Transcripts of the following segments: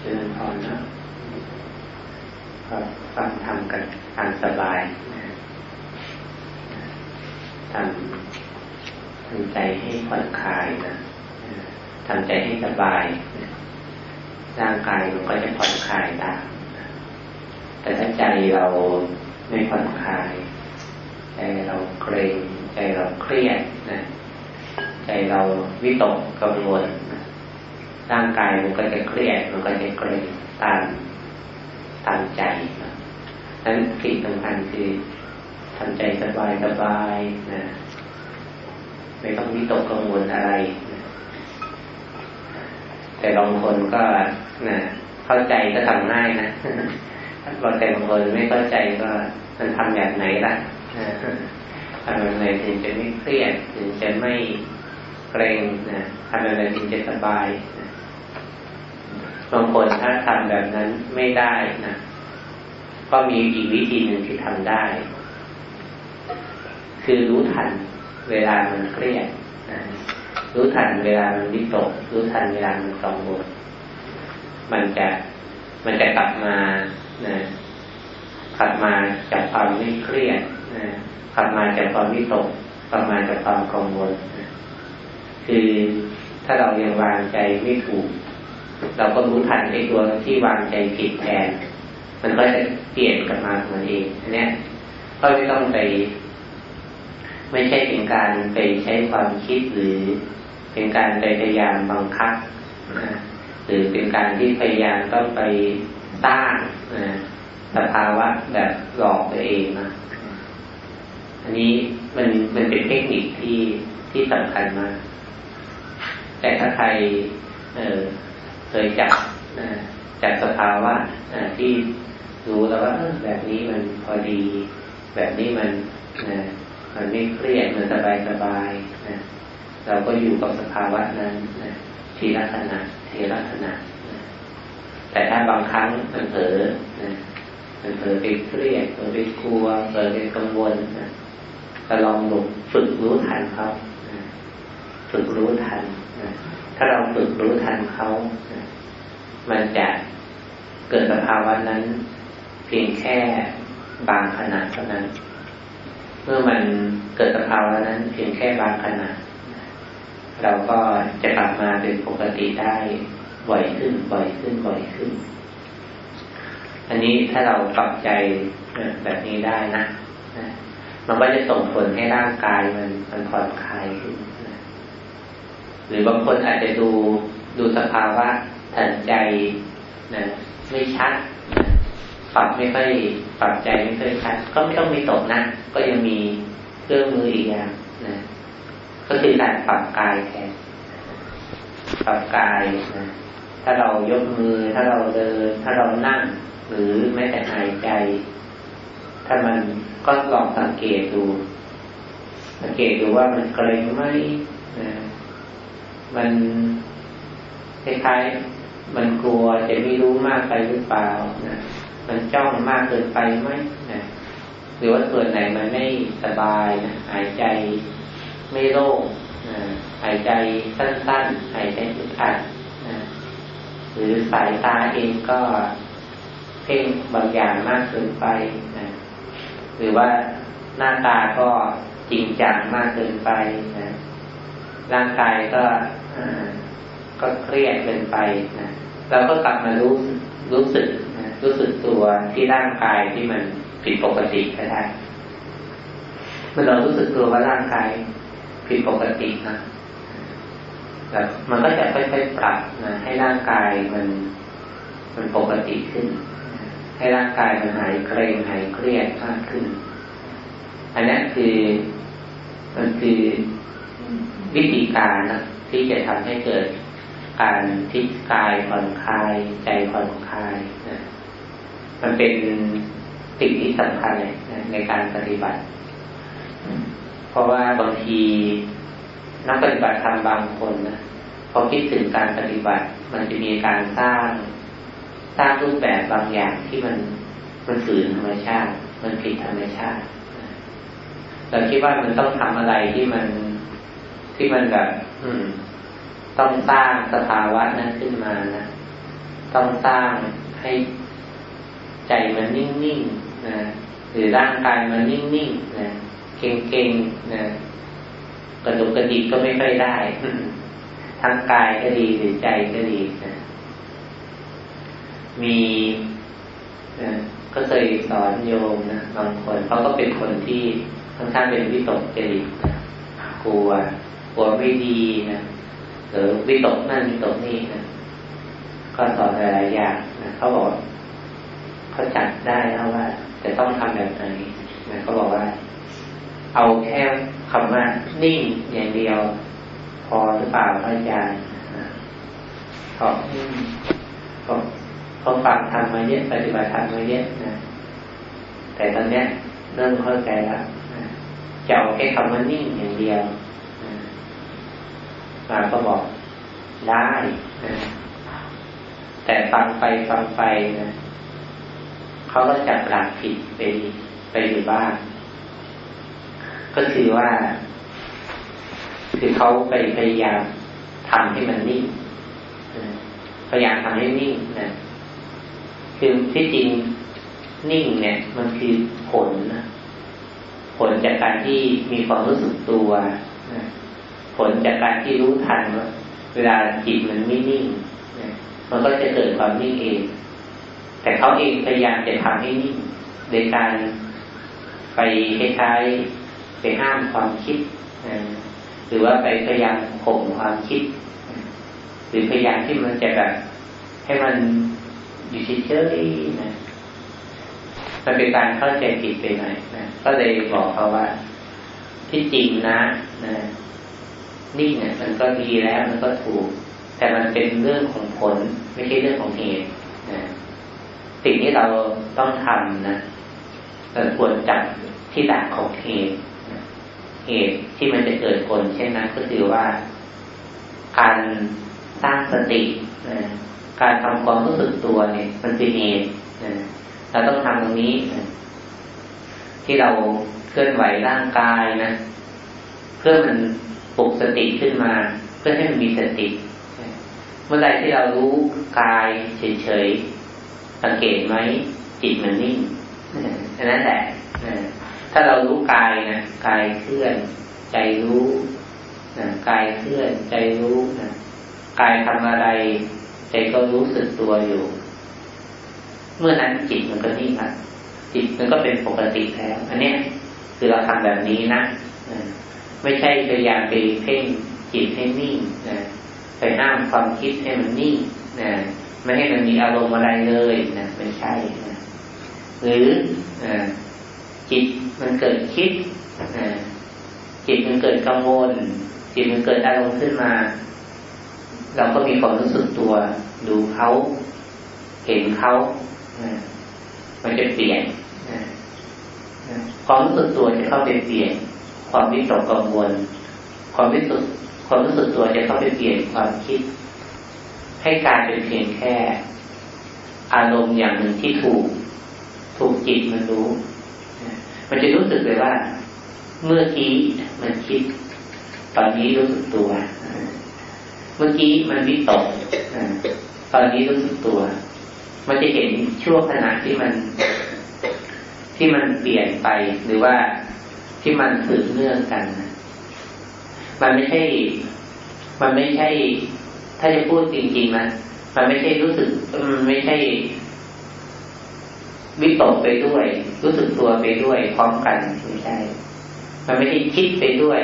เจริญพรนะก็ฟังทำกันทำสบายทำทำใจให้ผ่อนคลายนะทำใจให้สบายร่างกายมันก็จะผ่อนคลายตามแต่ถ้าใจเราไม่ผ่อนคลาย ใจเราเกรง ใจเราเครียดนะใจเราวิตกกังวล ร่างกายมันก็จะเครียดมันก็จะเกร็งตามตามใจนั้นสิ่งสำคัญคือทำใจสบายสบายนะไม่ต้องวิตกกังวลอะไรนะแต่บางคนก็นะเข้าใจก็ทำง่ายนะบางแต่บางคนไม่เข้าใจก็มันทำแบบไหนล่ะทำแบบไหนถึงจะไม่เครียดถึงจะไม่เกรงนะทำแบบไหนถึงจะสบายนะ บางคนถ้าทำแบบนั้นไม่ได้นะก็มีอีกวิธีหนึ่งที่ทำได้ คือรู้ทันเวลามันเครียดนะรู้ทันเวลามันวิตก รู้ทันเวลามันกังวลมันจะมันจะกลับมานะกลับมาจากความไม่เครียดนะกลับมาจากความวิตกกลับมาจากความกังวลนะคือถ้าเรายังวางใจไม่ถูก เราก็รู้ทันไอ้ตัวที่วางใจผิดแทน มันก็จะเปลี่ยนกลับมาของมันเองอันนี้ก็ไม่ต้องไป ไม่ใช่เป็นการไปใช้ความคิดหรือเป็นการไปพยายามบังคับนะหรือเป็นการที่พยายามต้องไปสร้างนะสภาวะแบบหลอกตัวเองนะอันนี้มันมันเป็นเทคนิคที่ที่สำคัญมาก แต่ถ้าใคร เคยจับจับสภาวะที่รู้แล้วว่าแบบนี้มันพอดี แบบนี้มันมันไม่เครียดมันสบายสบายนะเราก็อยู่กับสภาวะนั้นนะทีลักษณะเทลักษณะนะแต่ถ้าบางครั้งมันเผลอนะมันเผลอไปเครียดเผลอไปกลัวเผลอไปกังวลนะก็ลองหลบฝึกรู้ทันเขานะฝึกรู้ทันนะ ถ้าเราฝึกรู้ทันเขามันจะเกิดสภาวะนั้น เพียงแค่บางขณะเท่านั้น เมื่อมันเกิดสภาวะนั้น เพียงแค่บางขณะเราก็จะกลับมาเป็นปกติได้บ่อยขึ้นบ่อยขึ้นบ่อยขึ้น อันนี้ถ้าเราปรับใจแบบนี้ได้นะมันก็จะส่งผลให้ร่างกายมันมันผ่อนคลายขึ้น รือบางคนอาจจะดูดูสภาวะทันใจนะไม่ชัดปรับไม่ค่อยปรับใจไม่ค่อยชัด ก็ไม่ต้องมีตกนะ ก็ยังมีเครื่องมืออีกอย่างนะก็คือการปรับกายแทนปรับกายนะถ้าเรายกมือ ถ้าเราเดิน ถ้าเรานั่ง หรือแม้แต่หายใจ ถ้ามันก็ลองสังเกตดู สังเกตดูว่ามันเกร็งไหมนะ มันคล้ายๆมันกลัวจะไม่รู้มากไปหรือเปล่านะมันจ้องมากเกินไปไหมนะหรือว่าส่วนไหนมันไม่สบายนะหายใจไม่โล่งนะหายใจสั้นๆหายใจอึดอัดนะหรือสายตาเองก็เพ่งบางอย่างมากเกินไปนะหรือว่าหน้าตาก็จริงจังมากเกินไปนะร่างกายก็ ก็เครียดเกินไปนะเราก็กลับมารู้รู้สึกนะรู้สึกตัวที่ร่างกายที่มันผิดปกติก็ได้เมื่อเรารู้สึกตัวว่าร่างกายผิดปกตินะแต่มันก็จะค่อยๆปรับนะให้ร่างกายมันมันปกติขึ้น ให้ร่างกายมันหายเกรงหายเครียดมากขึ้น อันนี้คือมันคือวิธีการนะ ที่จะทำให้เกิดการทิศกายผ่อนคลาย ใจผ่อนคลายนะมันเป็นสิ่งที่สำคัญเลยนะในการปฏิบัติ เพราะว่าบางทีนักปฏิบัติธรรมบางคนนะพอคิดถึงการปฏิบัติ มันจะมีการสร้างสร้างรูปแบบบางอย่างที่มันมันฝืนธรรมชาติ มันผิดธรรมชาติเราคิดว่ามันต้องทำอะไรที่มันที่มันแบบ ต้องสร้างสภาวะนั้นขึ้นมานะต้องสร้างให้ใจมันนิ่งๆนะหรือร่างกายมันนิ่งๆนะเก่งๆนะกระดุกกระดิกก็ไม่ค่อยได้ทั้งกายก็ดีหรือใจก็ดีนะมีนะก็เคยสอนโยมนะบางคนเขาก็เป็นคนที่ค่อนข้างเป็นวิตกจริตนะกลัว กลัวไม่ดีนะหรือวิตกนั่นวิตกนี่นะก็สอนหลายอย่างนะเขาบอกเขาจัดได้แล้วว่าจะต้องทำแบบไหนนะเขาบอกว่า เอาแค่คำว่านิ่งอย่างเดียว พอหรือเปล่าพระอาจารย์เขาเขาเขาฟังทำมาเยอะปฏิบัติธรรมมาเยอะนะแต่ตอนเนี้ยเริ่มเข้าใจแล้วจะเอาแค่คำว่านิ่งอย่างเดียว มาก็บอกได้นะแต่ฟังไปฟังไปนะเขาก็จับหลักผิดไปไปอยู่บ้าง ก็คือว่า คือเขาไปพยายามทำให้มันนิ่งพยายามทำให้นิ่งนะคือที่จริงนิ่งเนี่ย มันคือผลนะผลจากการที่มีความรู้สึกตัวนะ ผลจากการที่รู้ทันว่าเวลาจิตมันไม่นิ่งนะมันก็จะเกิดความนิ่งเอง แต่เขาเองพยายามจะทำให้นิ่งโดยการไปคล้ายๆไปห้ามความคิดหรือว่าไปพยายามข่มความคิด หรือพยายามที่มันจะแบบให้มันอยู่เฉยๆนะมันเป็นการเข้าใจผิดไปหน่อยนะก็เลยบอกเขาว่าที่จริงนะนะ นิ่งเนี่ยมันก็ดีแล้วมันก็ถูก แต่มันเป็นเรื่องของผล ไม่ใช่เรื่องของเหตุนะสิ่งที่เราต้องทำนะเราควรจับที่ดักของเหตุเหตุที่มันจะเกิดผลเช่นนั้นก็คือว่า การสร้างสตินะการทำความรู้สึกตัวเนี่ย มันเป็นเหตุนะเราต้องทำตรงนี้นะที่เราเคลื่อนไหวร่างกายนะ เพื่อมัน ปลุกสติขึ้นมา เพื่อให้มันมีสติ เมื่อใดที่เรารู้กายเฉยๆสังเกตไหมจิตมันนิ่งอันนั้นแหละถ้าเรารู้กายนะกายเคลื่อน ใจรู้นะกายเคลื่อน ใจรู้นะกายทำอะไร ใจก็รู้สึกตัวอยู่ เมื่อนั้นจิตมันก็นิ่งละจิตมันก็เป็นปกติแล้ว อันเนี้ยคือเราทำแบบนี้นะ ไม่ใช่พยายามไปเพ่งจิตให้นิ่งนะไปห้ามความคิดให้มันนิ่งนะไม่ให้มันมีอารมณ์อะไรเลยนะไม่ใช่นะหรืออจิตมันเกิดคิดนะจิตมันเกิดกังวล จิตมันเกิดอารมณ์ขึ้นมา เราก็มีความรู้สึกตัว ดูเขาเห็นเขามันจะเปลี่ยนนะความรู้สึกตัวจะเข้าไปเปลี่ยน ความวิตกกังวล ความวิตกความรู้สึกตัวจะเข้าไปเปลี่ยนความคิด ให้กลายเป็นเพียงแค่ อารมณ์อย่างหนึ่งที่ถูก ถูกจิตมันรู้ มันจะรู้สึกเลยว่า เมื่อกี้มันคิด ตอนนี้รู้สึกตัว เมื่อกี้มันวิตกตอนนี้รู้สึกตัว มันจะเห็นช่วงขณะที่มันที่มันเปลี่ยนไปหรือว่า ที่มันสืบเนื่องกัน มันไม่ใช่ มันไม่ใช่ ถ้าจะพูดจริงๆนะมันไม่ใช่รู้สึกมันไม่ใช่วิตกไปด้วย รู้สึกตัวไปด้วยพร้อมกันไม่ใช่ มันไม่ใช่คิดไปด้วย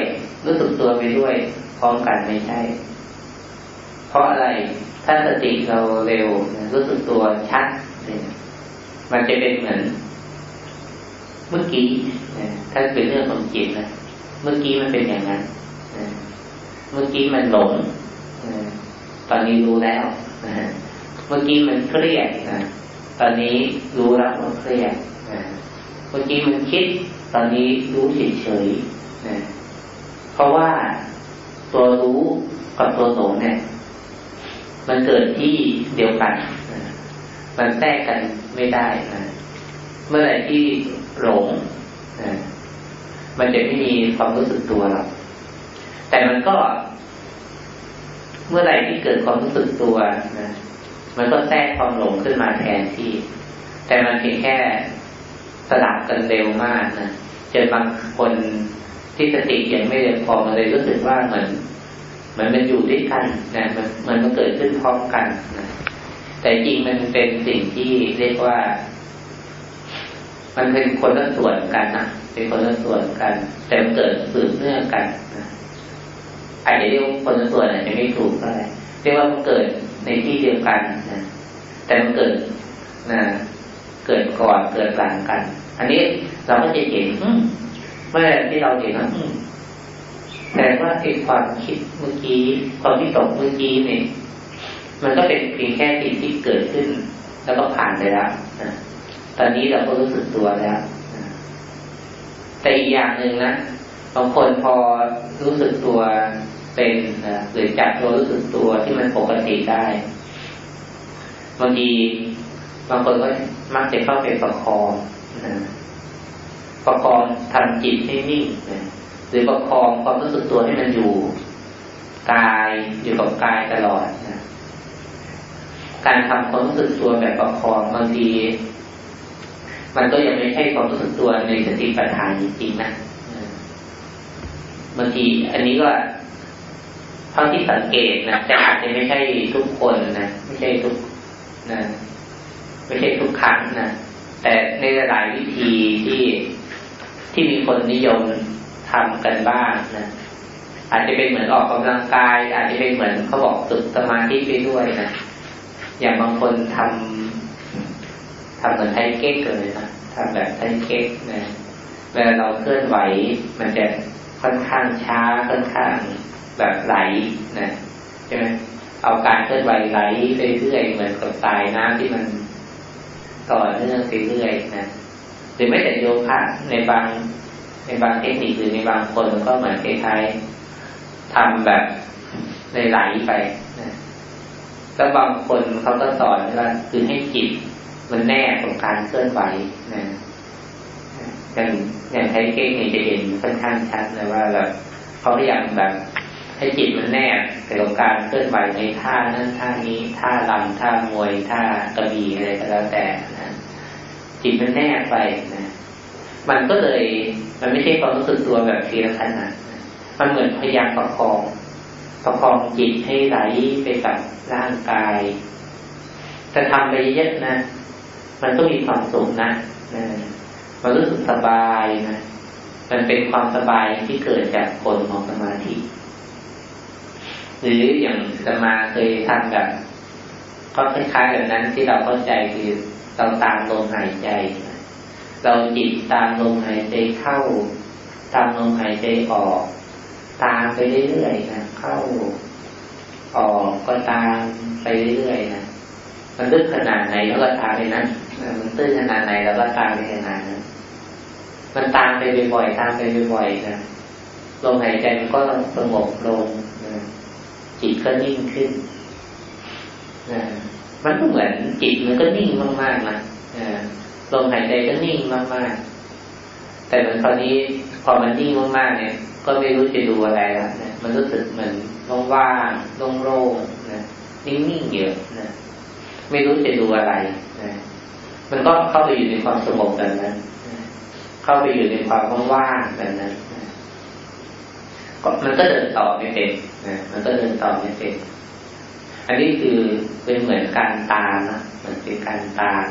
รู้สึกตัวไปด้วย พร้อมกันไม่ใช่ เพราะอะไรถ้าสติเราเร็ว รู้สึกตัวชัดมันจะเป็นเหมือน เมื่อกี้ถ้าเป็นเรื่องของจิตนะเมื่อกี้มันเป็นอย่างนั้นเมื่อกี้มันหลงตอนนี้รู้แล้วเมื่อกี้มันเครียดนะตอนนี้รู้แล้วว่าเครียดเมื่อกี้มันคิด ตอนนี้รู้เฉยๆเพราะว่าตัวรู้กับตัวหลงเนี่ย มันเกิดที่เดียวกัน มันแทรกกันไม่ได้นะ เมื่อไหร่ที่หลงมันจะไม่มีความรู้สึกตัวหรอกแต่มันก็ เมื่อไหร่ที่เกิดความรู้สึกตัวนะมันก็แทรกความหลงขึ้นมาแทนที่ แต่มันเพียงแค่สลับกันเร็วมากนะจนบางคนที่สติยังไม่เรียนพอมันเลยรู้สึกว่าเหมือนเหมือนมันอยู่ด้วยกันนะมันมันมันเกิดขึ้นพร้อมกันนะแต่จริงมันเป็นสิ่งที่เรียกว่า มันเป็นคนละส่วนกันนะเป็นคนละส่วนกัน แต่มันเกิดสืบเนื่องกันนะอาจจะเรียกว่าคนละส่วนอาจจะไม่ถูกก็ได้เรียกว่ามันเกิดในที่เดียวกันนะแต่มันเกิดนะเกิดก่อนเกิดหลังกัน อันนี้เราก็จะเห็นเมื่อที่เราเห็นว่าแต่ว่าไอ้ความคิดเมื่อกี้ความที่ตกเมื่อกี้เนี่ยมันก็เป็นเพียงแค่สิ่งที่เกิดขึ้น แล้วก็ผ่านไปแล้ว ตอนนี้เราก็รู้สึกตัวแล้วแต่อีกอย่างหนึ่งนะบางคนพอรู้สึกตัวเป็นนะหรือจับตัวรู้สึกตัวที่มันปกติได้บางทีบางคนก็มักจะเข้าไปประคองนะประคองทำจิตให้นิ่งนะหรือประคองความรู้สึกตัวให้มันอยู่กายอยู่กับกายตลอดนะการทำความรู้สึกตัวแบบประคองบางที มันก็ยังไม่ใช่ความรู้สึกตัวในสติปัฏฐานจริงๆนะบางทีอันนี้ก็เท่าที่สังเกตนะแต่อาจจะไม่ใช่ทุกคนนะไม่ใช่ทุกนะไม่ใช่ทุกครั้งนะแต่ในหลายวิธีที่ที่มีคนนิยมทำกันบ้างนะอาจจะเป็นเหมือนออกกำลังกาย อาจจะเป็นเหมือนเขาบอกฝึกสมาธิไปด้วยนะอย่างบางคนทำ ทำเหมือนไทเก๊กเลยนะทำแบบไทเก๊กนะเวลาเราเคลื่อนไหว มันจะค่อนข้างช้าค่อนข้างแบบไหลนะใช่ไหมเอาการเคลื่อนไหวไหลเรื่อยๆเหมือนกับสายน้ำที่มันต่อเนื่องไปเรื่อยๆนะหรือไม่แต่โยคะในบางในบางเทคนิคหรือในบางคนก็เหมือนคล้ายๆทำแบบในไหลไปนะแล้วบางคนเขาก็สอนว่าคือให้จิต มันแน่ของการเคลื่อนไหวนะอย่างอย่างไทเก้งเนี่ยจะเห็นค่อนข้างชัดเลยว่าแบบเขาพยายามแบบให้จิตมันแนบกับการเคลื่อนไหวในท่านั้นท่านี้ท่าลำท่ามวยท่ากระบี่อะไรก็แล้วแต่นะจิตมันแนบไปนะมันก็เลย มันไม่ใช่ความรู้สึกตัวแบบทีละขณะมันเหมือนพยายามประคองประคองจิตให้ไหลไปกับร่างกาย จะทำไปเยอะนะ มันก็มีความสุขนะมันรู้สึกสบายนะ มันเป็นความสบายที่เกิดจากผลของสมาธิ หรืออย่างสมาเคยทำแบบก็คล้ายๆแบบนั้นที่เราเข้าใจคือเราตามลมหายใจ เราจิตตามลมหายใจเข้า ตามลมหายใจออก ตามไปเรื่อยๆนะเข้า ออกก็ตามไปเรื่อยๆนะ มันลึกขนาดไหนแล้วก็ตามไปนั้นมันตื้นขนาดไหนแล้วก็ตามไปขนาดนั้นมันตามไปบ่อยๆตามไปบ่อยๆนะลมหายใจมันก็สงบลงนะจิตก็นิ่งขึ้นนะมันก็เหมือนจิตมันก็นิ่งมากๆนะลมหายใจก็นิ่งมากๆ แต่เหมือนคราวนี้พอมันนิ่งมากๆเนี่ย ก็ไม่รู้จะดูอะไรแล้วนะมันรู้สึกเหมือนว่างๆโล่งๆนะนิ่งๆเยอะนะ ไม่รู้จะดูอะไรนะมันก็เข้าไปอยู่ในความสงบแบบนั้นเข้าไปอยู่ในความว่างๆแบบนั้นก็มันก็เดินต่อไม่เป็นนะมันก็เดินต่อไม่เป็น อันนี้คือเป็นเหมือนการตามนะเหมือนเป็นการตาม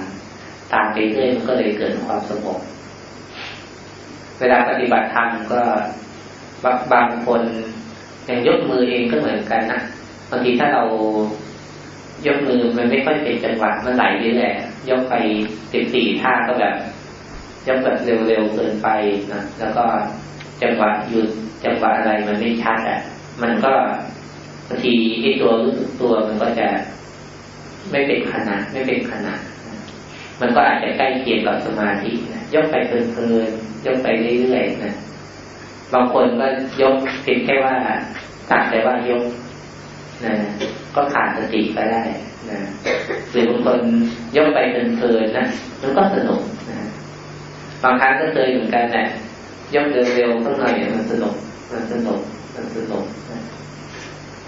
ตามไปเรื่อยมันก็เลยเกิดความสงบเวลาปฏิบัติธรรมก็บางคนอย่างยกมือเองก็เหมือนกันนะบางทีถ้าเรา ยกมือมันไม่ค่อยเป็นจังหวะมันไหลเรื่อยๆยกไปสิบสี่ท่าก็แบบยกแบบเร็วๆเกินไปนะแล้วก็จังหวะหยุดจังหวะอะไรมันไม่ชัดอะ มันก็บางทีไอ้ตัวรู้สึกตัวมันก็จะไม่เป็นขนาดไม่เป็นขนาดมันก็อาจจะใกล้เคียงกับสมาธินะยกไปเพลินๆยกไปเรื่อยๆนะบางคนก็ยกเพียงแค่ว่าตัดแต่ว่ายก นะก็ขาดสติไปได้นะหรือบางคนยกไปเพลินๆนะมันก็สนุกนะบางครั้งก็เคยเหมือนกันนะยกเดินเร็วสักหน่อยมันสนุก มันสนุก มันสนุกนะ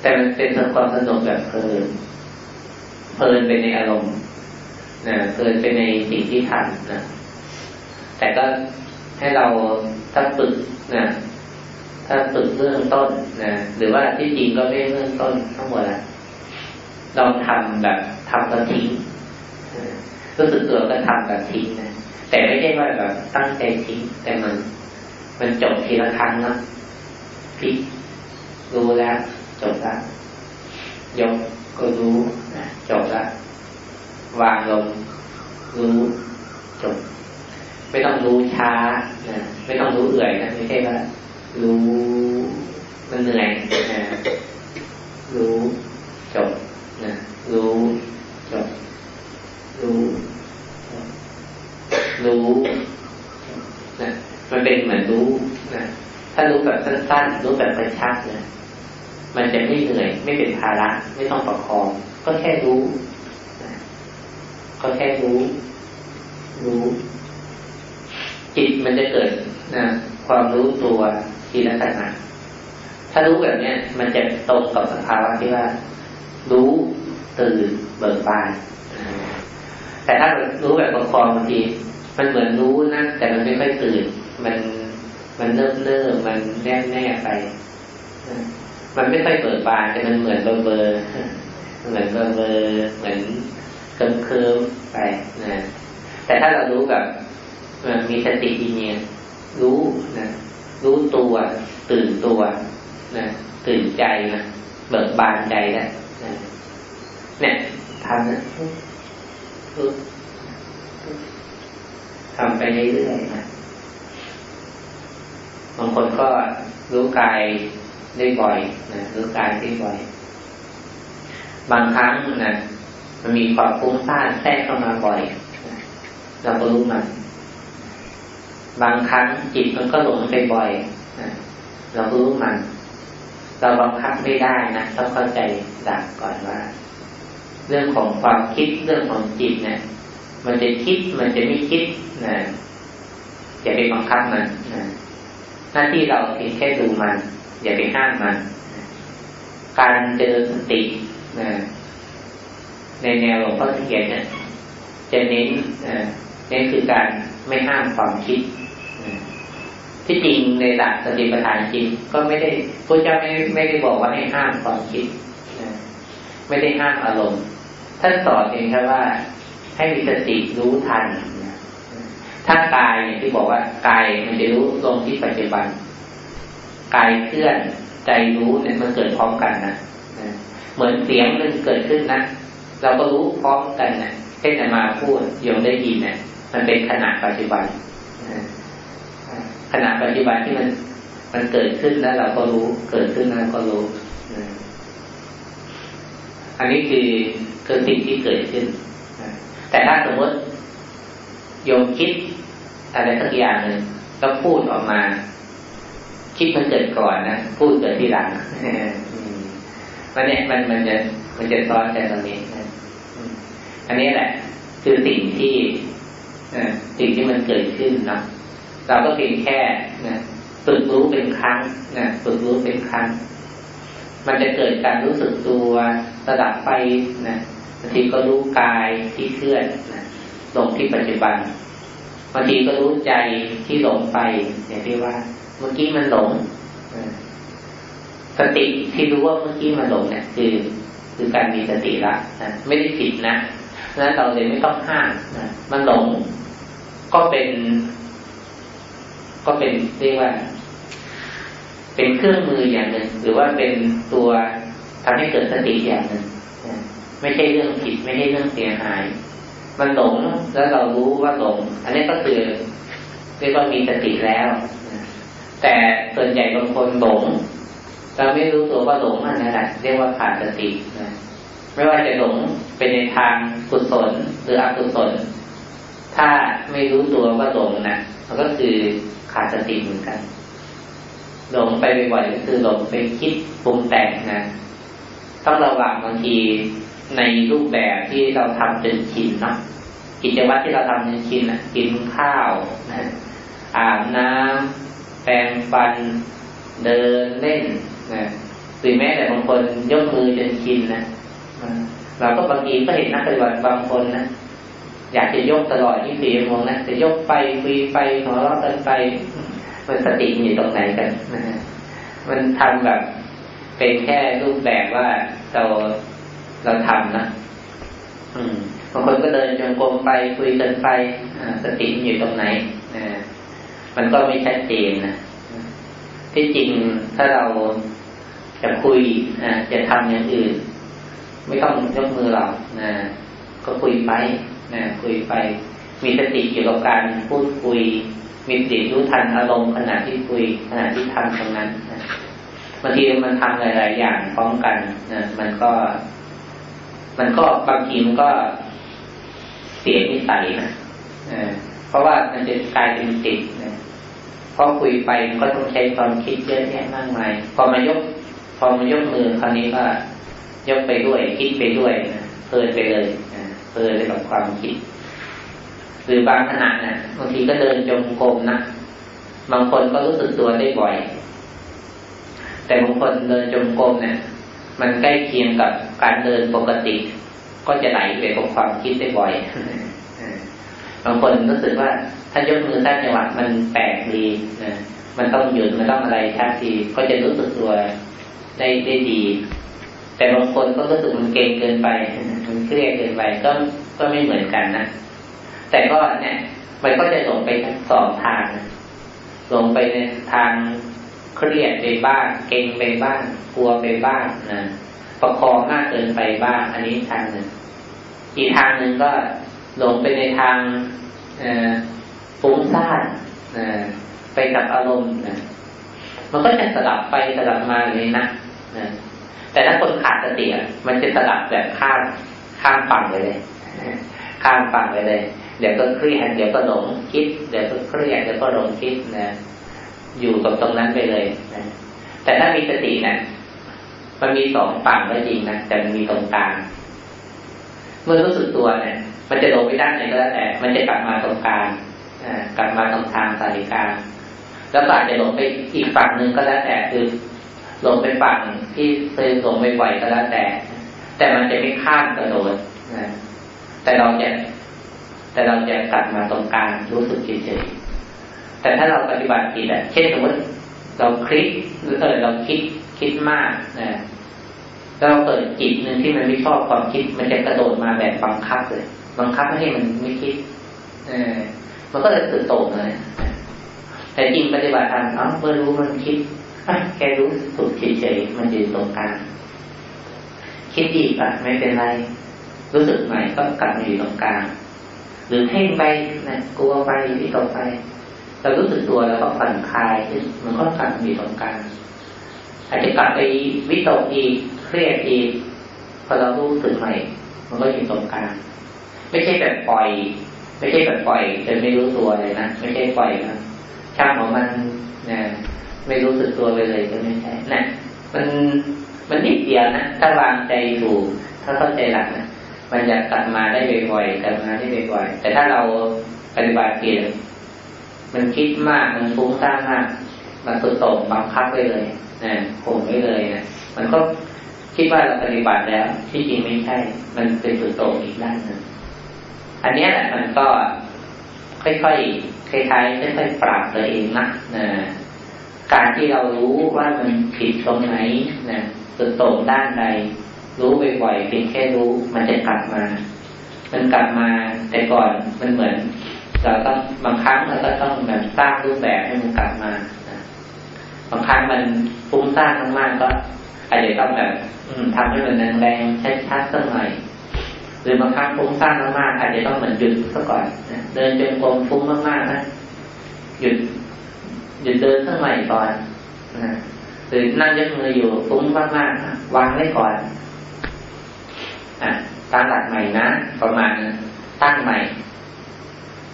แต่มันเป็นความสนุกแบบเพลิน เพลินไปในอารมณ์นะเพลินไปในสิ่งที่ทำนะแต่ก็ให้เราถ้าฝึกนะ ถ้าฝึกเรื่องต้นนะหรือว่าที่จริงก็ไม่เรื่องต้นทั้งหมดละเราทำแบบทำแล้วทิ้งรู้สึกตัวก็ทำแบบทิ้งนะแต่ไม่ใช่ว่าแบบตั้งใจทิ้งแต่มัน มันจบทีละครั้งนะพลิกรู้แล้วจบแล้วยกก็รู้นะจบแล้ววางลงรู้จบ ไม่ต้องรู้ช้านะไม่ต้องรู้เอื่อยนะไม่ใช่ว่า รู้มันเหนื่อยนะรู้จบนะรู้จบรู้รู้นะมันเป็นเหมือนรู้นะถ้ารู้แบบสั้นๆรู้แบบกระชับนะมันจะไม่เหนื่อย ไม่เป็นภาระ ไม่ต้องประคอง ก็แค่รู้นะก็แค่รู้ รู้ จิตมันจะเกิดนะความรู้ตัว ทีละขณะถ้ารู้แบบเนี้ย มันจะตรงกับสภาวะที่ว่า รู้ตื่นเบิกบานแต่ถ้ารู้แบบประคองบางทีมันเหมือนรู้นะแต่มันไม่ค่อยตื่น มันมันเนิ่มเนิ่มมันแน่แน่ไป มันไม่ค่อยเปิดบานแต่มันเหมือนเบอร์เบอร์เหมือนเบอร์เบอร์เหมือนเคิมเคิมไปนะแต่ถ้าเรารู้แบบมีสติอีเนียรู้นะ รู้ตัว ตื่นตัวนะตื่นใจนะเบิกบานใจนะเนี่ยทำนะทำไปเรื่อยๆนะบางคนก็รู้กายได้บ่อยนะรู้กายได้บ่อย บางครั้งนะมันมีความฟุ้งซ่านแทรกเข้ามาบ่อยเราก็รู้มัน บางครั้งจิตมันก็หลงไปบ่อยนะเรารู้มัน เราบังคับไม่ได้นะต้องเข้าใจดักก่อนว่า เรื่องของความคิดเรื่องของจิตเนะี่ยมันจะคิดมันจะไม่คิดนะอย่าไปบังคับมันนะหน้าที่เราเพียงแค่ดูมัน อย่าไปห้ามมัน การเจอสตินะในแนวหลวงพ่อเทียนเนี่ยจะเน้นเน้นคือการไม่ห้ามความคิด ที่จริงในหลักสติปัฏฐานจริงก็ไม่ได้พระเจ้าไม่ไม่ได้บอกว่าให้ห้ามความคิดไม่ได้ห้ามอารมณ์ท่านสอนเองแค่ว่า ให้มีสติรู้ทันถ้ากายอย่างที่บอกว่ากายมันจะรู้ลงที่ปัจจุบันกายเคลื่อนใจรู้เนี่ยมันเกิดพร้อมกันนะเหมือนเสียงมันเกิดขึ้นนะเราก็รู้พร้อมกันนะเช่นมาพูดยงได้ยินเนี่ยมันเป็นขณะปัจจุบัน ขณะปัจจุบันที่มันมันเกิดขึ้นแล้วเราก็รู้ เกิดขึ้นแล้วก็รู้อันนี้คือคือสิ่งที่เกิดขึ้น แต่ถ้าสมมติโยมคิดอะไรสักอย่างหนึ่งแล้วพูดออกมา คิดมันเกิดก่อนนะ พูดเกิดที่หลังมันเนี่ยมันมันจะมันจะซ้อนกันตรงนี้อันนี้แหละ คือสิ่งที่สิ่งที่มันเกิดขึ้นนะ เราก็เพียงแค่นะฝึกรู้เป็นครั้งนะฝึกรู้เป็นครั้ง มันจะเกิดการรู้สึกตัวระดับไปนะบางทีก็รู้กายที่เคลื่อนนะลงที่ปัจจุบันบางทีก็รู้ใจที่หลงไปอย่างที่ว่า เมื่อกี้มันหลงสติที่รู้ว่าเมื่อกี้มันหลงเนี่ยคือคือการมีสติละนะไม่ได้ผิดนะนั้นเราเลยไม่ต้องห้ามนะมันหลงก็เป็น ก็เป็นเรียกว่า เป็นเครื่องมืออย่างหนึ่ง หรือว่าเป็นตัวทำให้เกิดสติอย่างหนึ่งไม่ใช่เรื่องผิดไม่ใช่เรื่องเสียหาย มันหลงแล้วเรารู้ว่าหลง อันนี้ก็คือเรียกว่ามีสติแล้ว แต่ส่วนใหญ่บางคนหลงเราไม่รู้ตัวว่าหลงอันนั้นแหละเรียกว่าขาดสตินะไม่ว่าจะหลงเป็นในทางกุศลหรืออกุศล ถ้าไม่รู้ตัวว่าหลงนะ มันก็คือขาดสติเหมือนกัน หลงไปบ่อยๆก็คือหลงไปคิดปรุงแต่งนะ ต้องระวังบางทีในรูปแบบที่เราทำจนชินนะกิจวัตรที่เราทำจนชินนะกินข้าวนะอาบน้ำแปรงฟัน เดินเล่นนะหรือแม้แต่บางคนยกมือจนชินนะเราก็บางทีก็เห็นนักปฏิบัติบางคนนะ อยากจะยกตลอดยี่สี่ชั่วโมงนะจะยกไปคุยไปหัวเราะกันไปมันสติอยู่ตรงไหนกันนะมันทำแบบเป็นแค่รูปแบบว่าเราเราทำนะอืมบางคนก็เดินจงกรมไปคุยกันไปสติอยู่ตรงไหนนะมันก็ไม่ชัดเจนนะที่จริงถ้าเราจะคุยนะจะทำอย่างอื่น ไม่ต้องยกมือเรานะก็คุยไป นะคุยไป มีสติอยู่ยวกับการพูดคุย มีสติรู้ทันอารมณ์ขณะที่คุยขณะที่ทำตรงนั้นนะบางทีมันทำหลาย ๆ อย่างพร้อมกันนะมันก็ มันก็บางทีมันก็เสียนิสัยนะเพราะว่ามันจะกลายเป็นติดนะพอคุยไปมันก็ต้องใช้ความคิดเยอะแยะมากมาย พอมายก พอมายกมือคราวนี้ก็ยกไปด้วย คิดไปด้วยนะเพลินไปเลย เพลินไปกับความคิด หรือบางขณะนะบางทีก็เดินจงกรมนะบางคนก็รู้สึกตัวได้บ่อย แต่บางคนเดินจงกรมเนี่ย มันใกล้เคียงกับการเดินปกติ ก็จะไหลไปกับความคิดได้บ่อยบางคนรู้สึกว่าถ้ายกมือสร้างจังหวะมันแปลกดีนะมันต้องหยุดมันต้องอะไรท่าทีก็จะรู้สึกตัวได้ได้ดี แต่บางคนก็รู้สึกมันเก่งเกินไป มันเครียดเกินไปก็ก็ไม่เหมือนกันนะแต่ก็เนี่ย มันก็จะหลงไปทั้งสองทางหลงไปในทางเครียดไปบ้างเก่งไปบ้างกลัวไปบ้างนะประคองมากเกินไปบ้าง อันนี้ทางหนึ่งอีกทางหนึ่งก็หลงไปในทางฟุ้งซ่านไปกับอารมณ์นะมันก็จะสลับไปสลับมาเลยนะนะแต่ถ้าคนขาดสติมันจะสลับแบบข้าม ข้ามฝั่งไปเลย ข้ามฝั่งไปเลย เดี๋ยวก็เครียดเดี๋ยวก็หลงคิด เดี๋ยวก็เครียดเดี๋ยวก็หลงคิดนะ อยู่กับตรงนั้นไปเลยนะแต่ถ้ามีสตินะมันมีสองฝั่งก็จริงนะแต่มันมีตรงกลางเมื่อรู้สึกตัวเนี่ย มันจะลงไปด้านไหนก็แล้วแต่ มันจะกลับมาตรงกลางกลับมาตรงทางสายกลางแล้วก็อาจจะลงไปอีกฝั่งหนึ่งก็แล้วแต่คือลงไปฝั่งที่เคยลงไปบ่อยก็แล้วแต่ แต่มันจะไม่ข้ามกระโดดนะแต่เราจะ แต่เราจะกลับมาตรงกลางรู้สึกเฉยๆแต่ถ้าเราปฏิบัติผิดอะเช่นสมมติเราคลิกหรือเออเราคิดคิดมากนะเราเกิดจิตหนึ่งที่มันไม่ชอบความคิด มันจะกระโดดมาแบบบังคับเลยบังคับให้มันไม่คิดเออมันก็เลยตื่นโตเลยแต่จริงปฏิบัติธรรมเอ้าเมื่อรู้มันคิดแค่รู้สุดเฉยๆมันอยู่ตรงกลาง คิดอีกอะไม่เป็นไร รู้สึกใหม่ก็กลับมาอยู่ตรงกลาง หรือเพ่งไปนะกลัวไปที่ต่อไปเรารู้สึกตัวแล้วก็ผ่อนคลายมันก็กลับมาอยู่ตรงกลางอาจจะกลับไปวิตกอีกเครียดอีกพอเรารู้สึกใหม่ มันก็อยู่ตรงกลางไม่ใช่แบบปล่อย ไม่ใช่แบบปล่อยจนไม่รู้ตัวเลยนะไม่ใช่ปล่อยนะช่างของมันนะไม่รู้สึกตัวไปเลยก็ไม่ใช่นะมัน มันนิดเดียวนะ ถ้าวางใจถูก ถ้าเข้าใจหลักนะ มันจะกลับมาได้บ่อยๆกลับมาได้บ่อยๆ แต่ถ้าเราปฏิบัติเปลี่ยนมันคิดมาก มันฟุ้งซ่านมาก มันสุดโต่งบังคับไปเลยนะข่มไว้เลยนะ มันก็คิดว่าเราปฏิบัติแล้ว ที่จริงไม่ใช่ มันเป็นสุดโต่งอีกด้านหนึ่งอันนี้แหละมันก็ค่อยๆคล้ายๆค่อยๆปรับตัวเองนะนะการที่เรารู้ว่ามันผิดตรงไหนนะ สุดต่งด้านใดรู้บ่อยๆเพียงแค่รู้ มันจะกลับมา มันกลับมาแต่ก่อนมันเหมือน เราต้องบางครั้งเราก็ต้องแบบสร้างรูปแบบให้มันกลับมาบางครั้งมันฟุ้งซ่านมากๆก็อาจจะต้องแบบทำให้มันแรงๆชัดๆสักหน่อยหรือบางครั้งฟุ้งซ่านมากๆอาจจะต้องเหมือนหยุดซะก่อนนะเดินจนกรมฟุ้งมากๆนะหยุดหยุดเดินสักหน่อยก่อนนะ หรือนั่งยกมืออยู่ฟุ้งมากๆวางไว้ก่อนอะตั้งหลักใหม่นะประมาณตั้งใหม่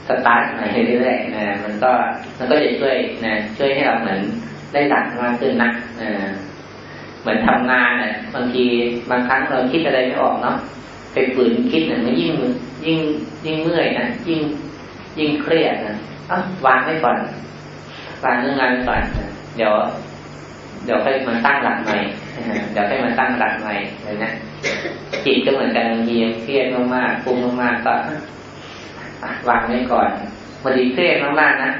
สตาร์ทใหม่เรื่อยๆนะมันก็มันก็จะช่วยนะช่วยให้เราเหมือนได้หลักมากขึ้นนะเหมือนทำงานนะบางทีบางครั้งเราคิดอะไรไม่ออกเนาะไปฝืนคิดเนี่ยมันยิ่งยิ่งยิ่งเมื่อยนะยิ่งยิ่งเครียดนะอะวางไว้ก่อนวางเรื่องงานก่อนเดี๋ยว เดี๋ยวค่อยมาตั้งหลักใหม่เดี๋ยวค่อยมาตั้งหลักใหม่เลยนะจิตก็เหมือนกันบางทีเครียดมากๆฟุ้งมากๆก็วางไว้ก่อนบางทีเครียดมากๆนะ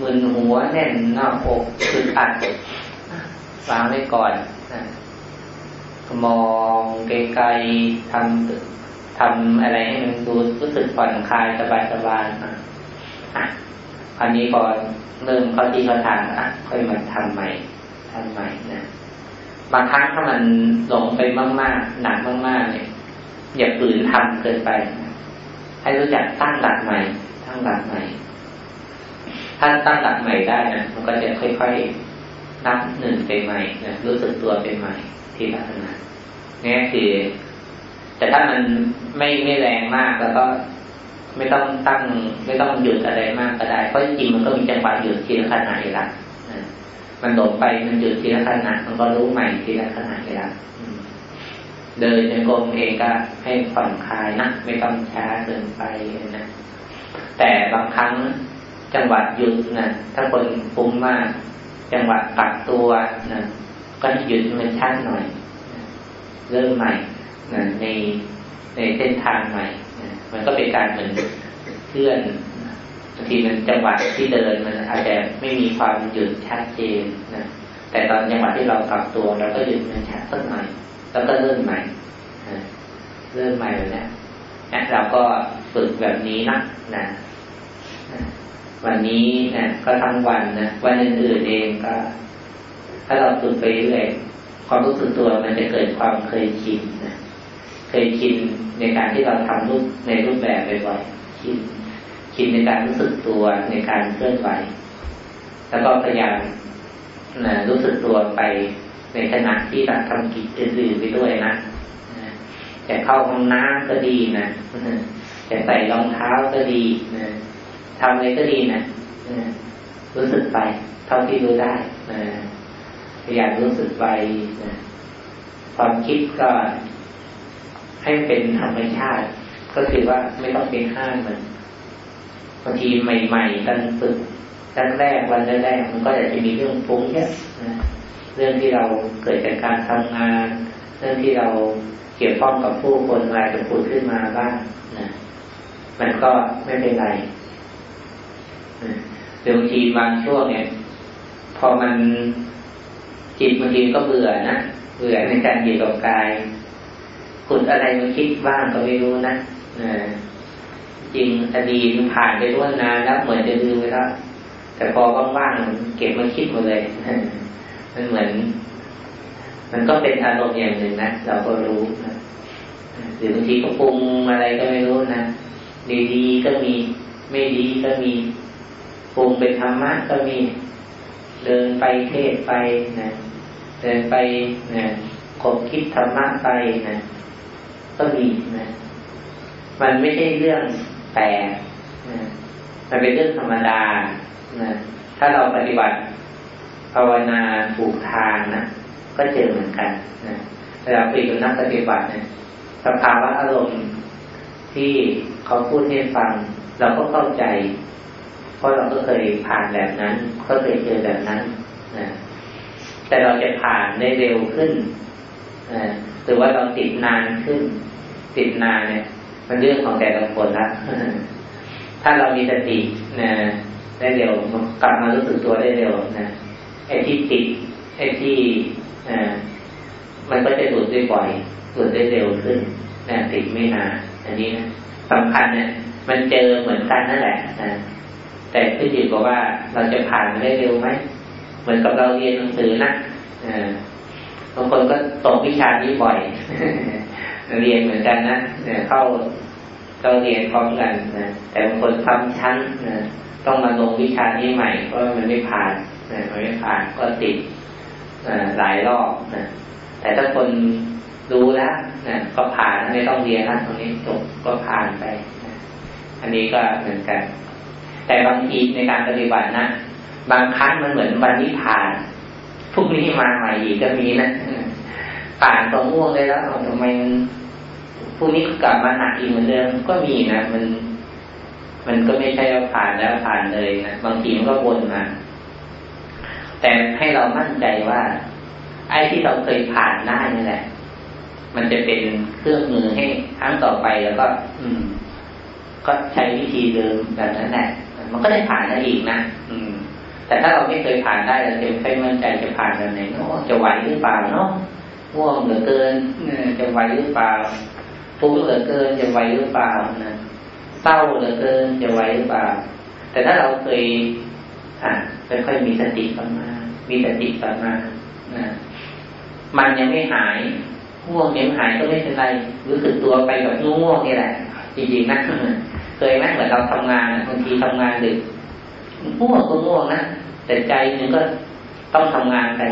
มึนหัวแน่นหน้าอกคืออัดวางไว้ก่อนมองไกลๆทำทำอะไรให้มันดูรู้สึกผ่อนคลายสบายๆอะอันนี้พอเริ่มเข้าที่เข้าทางอะค่อยมาทำใหม่ ทำใหม่นะบางครั้งถ้ามันหลงไปมากๆหนักมากๆเนี่ยอย่าฝืนทำเกินไปให้รู้จักตั้งหลักใหม่ตั้งหลักใหม่ ถ้าตั้งหลักใหม่ได้นะมันก็จะค่อยๆนับหนึ่งไปใหม่นะรู้สึกตัวเป็นใหม่ที่ลักษณะนี่คือ แต่ถ้ามันไม่ไม่แรงมากแล้วก็ไม่ต้องตั้ง ไม่ต้องหยุดอะไรมากก็ได้เพราะจริงมันก็มีจังหวะหยุดทีละขณะอยู่ละ มันหลงไปมันหยุดทีละขณะมันก็รู้ใหม่ทีละขณะอยู่ละเดินในกรมเองก็ให้ผ่อนคลายนะไม่ต้องช้าเกินไปนะแต่บางครั้งจังหวะหยุดนะถ้าคนฟุ้งมาก จังหวะปักตัวนะก็หยุดมันชัดหน่อย เริ่มใหม่นะในในเส้นทางใหม่นะมันก็เป็นการเหมือนเคลื่อนางทีมันจังหวะที่เดินมันอาจจะไม่มีความหยุดชัดเจนนะแต่ตอนจังหวะที่เราปรับตัวเราก็หยุดมันชัดสักหน่อยแล้วก็เริ่มใหม่เริ่มใหม่เลยนะนะเราก็ฝึกแบบนี้นะนะวันนี้นะก็ทั้งวันนะวันอื่นๆเองก็ ถ้าเราฝึกไปเรื่อยความรู้สึกตัวมันจะเกิดความเคยชินนะเคยชินในการที่เราทำรูปในรูปแบบบ่อยๆชิน ชินในการรู้สึกตัวในการเคลื่อนไหว แล้วก็พยายามนะรู้สึกตัวไปในขณะที่เราทำกิจอื่นๆไปด้วยนะจะเข้าห้องน้ำก็ดีนะจะใส่รองเท้าก็ดีนะทำอะไรก็ดีนะรู้สึกไป เท่าที่รู้ได้นะพยายามรู้สึกไปนะความคิดก็ให้เป็นธรรมชาติ ก็คือว่าไม่ต้องเป็นห้ามมัน บางทีใหม่ๆกันฝึกครั้งแรกวันแรกมันก็อาจจะมีเรื่องฟุ้งเยอะนะเรื่องที่เราเกิดจากการทำงาน เรื่องที่เราเกี่ยวข้องกับผู้คนอะไรจะพูดขึ้นมาบ้างนะมันก็ไม่เป็นไรเดี๋ยวบางทีบางช่วงเนี่ย พอมันจิตบางทีก็เบื่อนะเบื่อในการอยู่กับกายขุดอะไรมาคิดบ้างก็ไม่รู้นะ จริงอดีตผ่านไปร่วงนานแล้วเหมือนจะลืมไปแล้วแต่พอว่างๆเก็บมาคิดหมดเลยมันเหมือน มันก็เป็นอารมณ์อย่างหนึ่งนะเราก็รู้นะหรือบางทีก็ปรุงอะไรก็ไม่รู้นะดีๆก็มีไม่ดีก็มีปรุงเป็นธรรมะก็มี เดินไปเทศไปนะเดินไปนะคบคิดธรรมะไปนะก็มีนะ มันไม่ใช่เรื่อง แปลกนะมันเป็นเรื่องธรรมดานะถ้าเราปฏิบัติภาวนาถูกทางนะก็เจอเหมือนกันนะเวลาคุยกับนักปฏิบัติเนี่ยสภาวะอารมณ์ที่เขาพูดให้ฟัง เราก็เข้าใจ เพราะเราก็เคยผ่านแบบนั้น ก็เคยเจอแบบนั้นนะแต่เราจะผ่านได้เร็วขึ้นนะหรือว่าเราติดนานขึ้น ติดนานเนี่ย มันเรื่องของแต่ละคนละถ้าเรามีสตินะได้เร็วกลับมารู้สึกตัวได้เร็วนะไอ้ที่ติดไอ้ที่อ่ามันก็จะหลุดได้บ่อยหลุดได้เร็วขึ้นนะติดไม่นานอันนี้นะสำคัญเนี่ยมันเจอเหมือนกันนั่นแหละนะแต่ขึ้นอยู่กับว่าเราจะผ่านมันได้เร็วไหมเหมือนกับเราเรียนหนังสือนะบางคนก็ตกวิชานี้บ่อย เรียนเหมือนกันนะเข้าเราเรียนพร้อมกันนะแต่บางคนทำชั้นนะต้องมาลงวิชานี้ใหม่เพราะมันไม่ผ่านนะมันไม่ผ่านก็ติดหลายรอบนะแต่ถ้าคนรู้แล้วนะก็ผ่านไม่ต้องเรียนนะตรงนี้จบก็ผ่านไปนะอันนี้ก็เหมือนกัน แต่บางทีในการปฏิบัตินะบางครั้งมันเหมือนวันนี้ผ่านพรุ่งนี้มาใหม่อีกก็มีนะ ผ่านตรงง่วงได้แล้วทำไมพรุ่งนี้กลับมาหนักอีกเหมือนเดิมก็มีนะมัน มันก็ไม่ใช่ว่าผ่านแล้วผ่านเลยนะบางทีมันก็วนมาแต่ให้เรามั่นใจว่า ไอ้ที่เราเคยผ่านได้นี่แหละ มันจะเป็นเครื่องมือให้ครั้งต่อไปแล้วก็ อืม ก็ใช้วิธีเดิมแบบนั้นแหละมันก็ได้ผ่านได้อีกนะอืม แต่ถ้าเราไม่เคยผ่านได้เราจะไม่มั่นใจจะผ่านแบบไหนเนาะจะไหวหรือเปล่าเนาะ ง่วงเหลือเกินจะไหวหรือเปล่าฟุ้งเหลือเกินจะไหวหรือเปล่านะเศร้าเหลือเกินจะไหวหรือเปล่า แต่ถ้าเราเคยอ่าค่อยๆมีสติประมามีสติประมานะมันยังไม่หายง่วงยังหายก็ไม่เป็นไรรู้สึกตัวไปกับง่วงนี่แหละ จริงๆนะเคยไหมเหมือนเราทำงานบางทีทำงานดึกง่วงก็ง่วงนะแต่ใจนึงก็ต้องทำงานไป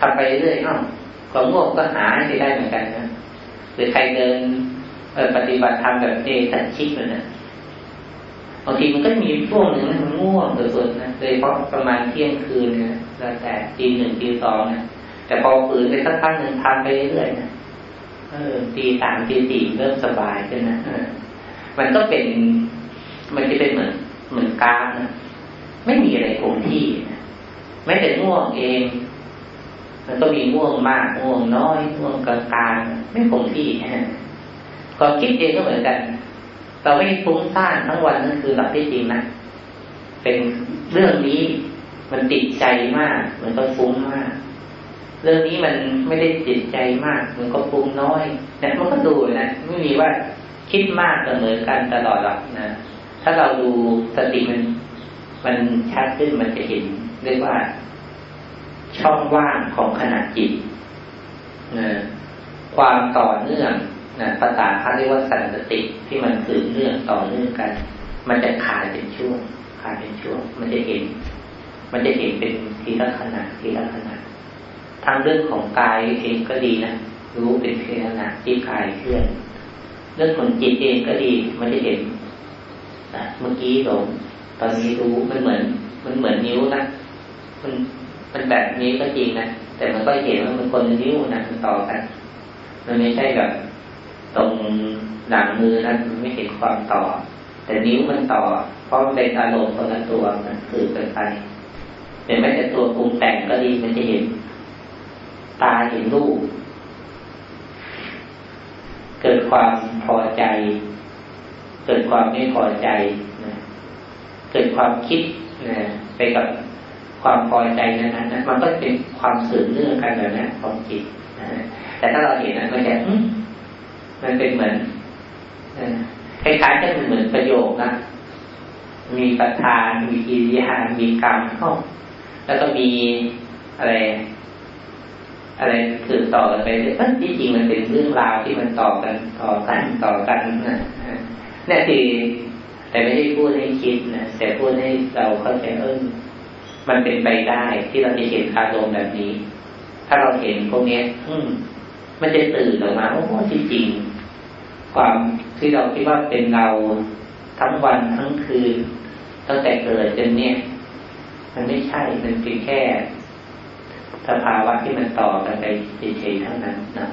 ทำไปเรื่อยๆเอ้า ความง่วงก็หายไปได้เหมือนกันนะหรือใครเดินปฏิบัติธรรมแบบเจสันชิกเลยนะบางทีมันก็มีช่วงหนึ่งมันง่วงสุดๆนะโดยเฉพาะประมาณเที่ยงคืนนี่ยแล้วแต่ตีหนึ่งตีสองนะแต่พอฝืนไปสักพักหนึ่งทำไปเรื่อยๆนะเออตีสามตีสี่เริ่มสบายใช่ไหมมันก็เป็น มันจะเป็นเหมือนเหมือนกานะไม่มีอะไรคงที่นะไม่แต่ง่วงเอง มันก็มีง่วงมากง่วงน้อยง่วงกลางๆไม่คงที่ความคิดเองก็เหมือนกัน เราไม่ฟุ้งซ่านทั้งวันนั่นคือหลักที่จริงนะเป็นเรื่องนี้มันติดใจมากมันก็ฟุ้งมาก เรื่องนี้มันไม่ได้ติดใจมากมันก็ฟุ้งน้อยแต่มันก็ดูนะไม่มีว่าคิดมากเสมอกันตลอดหรอกนะถ้าเราดูสติมัน มันชัดขึ้นมันจะเห็นเรียกว่า ช่องว่างของขณะจิตนะความต่อเนื่องนะภาษาเขาเรียกว่าสันติที่มันสืบเนื่องต่อเนื่องกัน มันจะขาดเป็นช่วงขาดเป็นช่วง มันจะเห็น มันจะเห็นเป็นทีละขณะทีละขณะทางเรื่องของกายเองก็ดีนะรู้เป็นทีละขณะที่กายเคลื่อน เรื่องของจิตเองก็ดี มันจะเห็นเมื่อกี้หลงตอนนี้รู้มันเหมือน มันเหมือนนิ้วนะมัน มันแบบนี้ก็จริงนะแต่มันก็เห็นว่ามันคนนิ้วนะมันต่อกัน มันไม่ใช่แบบตรงหลังมือนั้นมันไม่เห็นความต่อ แต่นิ้วมันต่อ เพราะมันเป็นอารมณ์คนละตัวมันคือเกินไปแต่ไม่แต่ตัวปรุงแต่งก็ดีมันจะเห็น ตาเห็นรูปเกิดความพอใจ เกิดความไม่พอใจเกิดความคิดนะไปกับ ความพอใจนั้นนั้นมันก็เป็นความสืบเนื่องกันแบบนี้ของจิตแต่ถ้าเราเห็นนะมันจะมันเป็นเหมือนคล้ายๆจะเหมือนประโยคนะมีประธาน มีกิริยามีกรรมเข้าแล้วก็มีอะไร อะไรสืบต่อกันไปเรื่อยที่จริงมันเป็นเรื่องราวที่มันต่อกันต่อกันต่อกันนะนี่คือแต่ไม่ได้พูดให้คิดนะแต่พูดให้เราเข้าใจเออ มันเป็นไปได้ที่เราจะเห็นอารมณ์แบบนี้ ถ้าเราเห็นพวกนี้อืม มันจะตื่นออกมาโอ้จริงจริง ความที่เราคิดว่าเป็นเราทั้งวันทั้งคืนตั้งแต่เกิดจนเนี่ย มันไม่ใช่มันเพียงแค่สภาวะที่มันต่อกันไปเฉยๆเท่านั้นนะ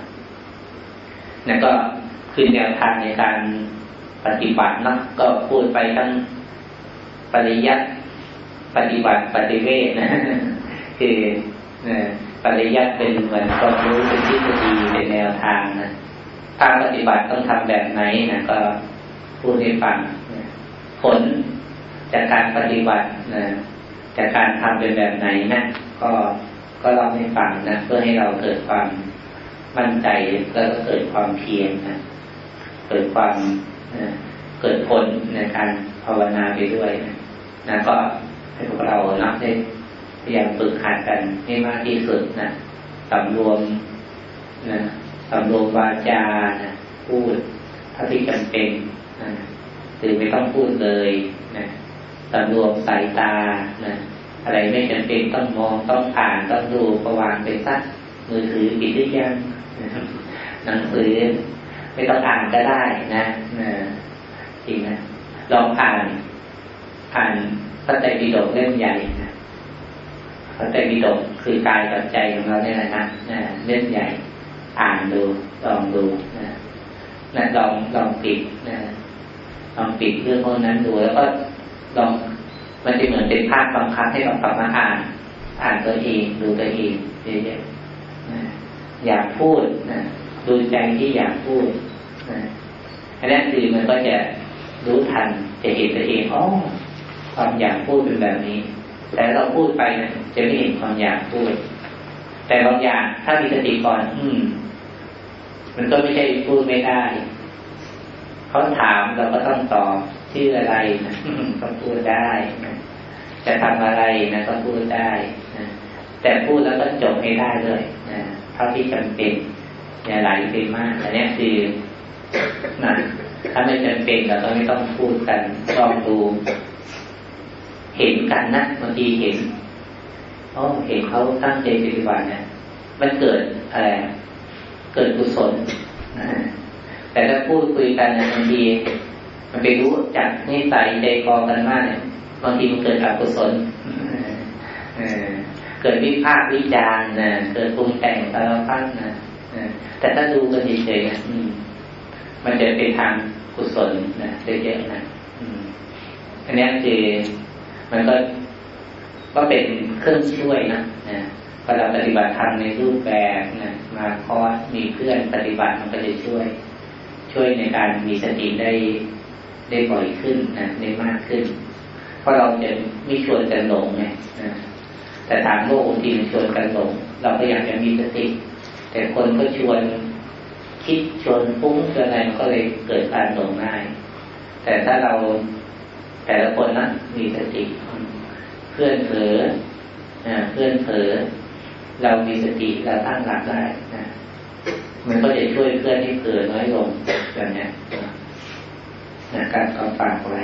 นั่นก็คือแนวทางในการปฏิบัตินะก็พูดไปทั้งปริยัติ ปฏิบัติปฏิเวทนะคือปริยัติเป็นเหมือนความรู้เป็นทฤษฎีเป็นแนวทางนะทางปฏิบัติต้องทำแบบไหนนะก็พูดให้ฟังผลจากการปฏิบัตินะจากการทำเป็นแบบไหนนะก็ก็เล่าให้ฟังนะเพื่อให้เราเกิดความมั่นใจแล้วก็เกิดความเพียรนะเกิดความเกิดผลในการภาวนาไปด้วยนะนะก็ ให้พวกเรานะได้พยายามฝึกหัดกันให้มากที่สุดนะสำรวมนะสำรวมวาจานะพูดถ้าที่จำเป็นนะหรือไม่ต้องพูดเลยนะสำรวมสายตานะอะไรไม่จำเป็นต้องมองต้องอ่านต้องดูประวางไปสักมือถือปิดหรือยังหนังสือไม่ต้องอ่านก็ได้นะนะจริงนะลองอ่านอ่าน พระไตรปิฎกเล่มใหญ่นะพระไตรปิฎกคือกายกับใจของเราเนี่ยนะนะเล่มใหญ่ อ่านดูลองดูนะนะลองลองปิดนะลองปิดเรื่องพวกนั้นดูแล้วก็ลองมันจะเหมือนเป็นภาคบังคับให้เรากลับมาอ่าน อ่านตัวเองดูตัวเองเยอะๆอยากพูดนะดูใจที่อยากพูดนะอันนี้คือมันก็จะรู้ทันจะเห็นตัวเองอ๋อ ความอยากพูดเป็นแบบนี้ แต่เราพูดไปนะจะไม่เห็นความอยากพูด แต่บางอย่างถ้ามีสติก่อนอืม มันก็ไม่ใช่พูดไม่ได้เขาถามเราก็ต้องตอบชื่ออะไรนะก็พูดได้นะจะทำอะไรนะก็พูดได้นะแต่พูดแล้วก็จบไม่ได้เลยนะเท่าที่จำเป็นอย่าไหลไปมากอันนี้คือนะถ้าไม่จำเป็นเราก็ไม่ต้องพูดกันลองดู เห็นกันนะบางทีเห็นอ๋อเห็นเขาตั้งใจปฏิบัติเนี่ยมันเกิดอะไรเกิดกุศลนะแต่ถ้าพูดคุยกันบางทีมันไปรู้จักนิสัยใจคอกันมากเนี่ยบางทีมันเกิดอกุศลเกิดวิพากษ์วิจารณ์นะเกิดปรุงแต่งสารพัดนะแต่ถ้าดูกันเฉยๆมันจะเป็นทางกุศลนะเยอะๆนะอันนี้คือ มันก็ก็เป็นเครื่องช่วยนะนะพอเราปฏิบัติธรรมในรูปแบบนะมาคอสมีเพื่อนปฏิบัติมันก็จะช่วย ช่วยในการมีสติได้ได้บ่อยขึ้นนะได้มากขึ้น เพราะเราจะไม่ชวนกันหลงไงนะแต่ทางโลกบางทีมันชวนกันหลง เราก็อยากจะมีสติ แต่คนก็ชวนคิดชวนฟุ้งชวนอะไรมันก็เลยเกิดการหลงง่าย แต่ถ้าเรา แต่ละคนนะมีสติเพื่อนเผลอเพื่อนเผลอเรามีสติเราตั้งหลักได้นะมันก็จะช่วยเพื่อนที่เผลอน้อยลงแบบนี้นะการเอาฝากไว้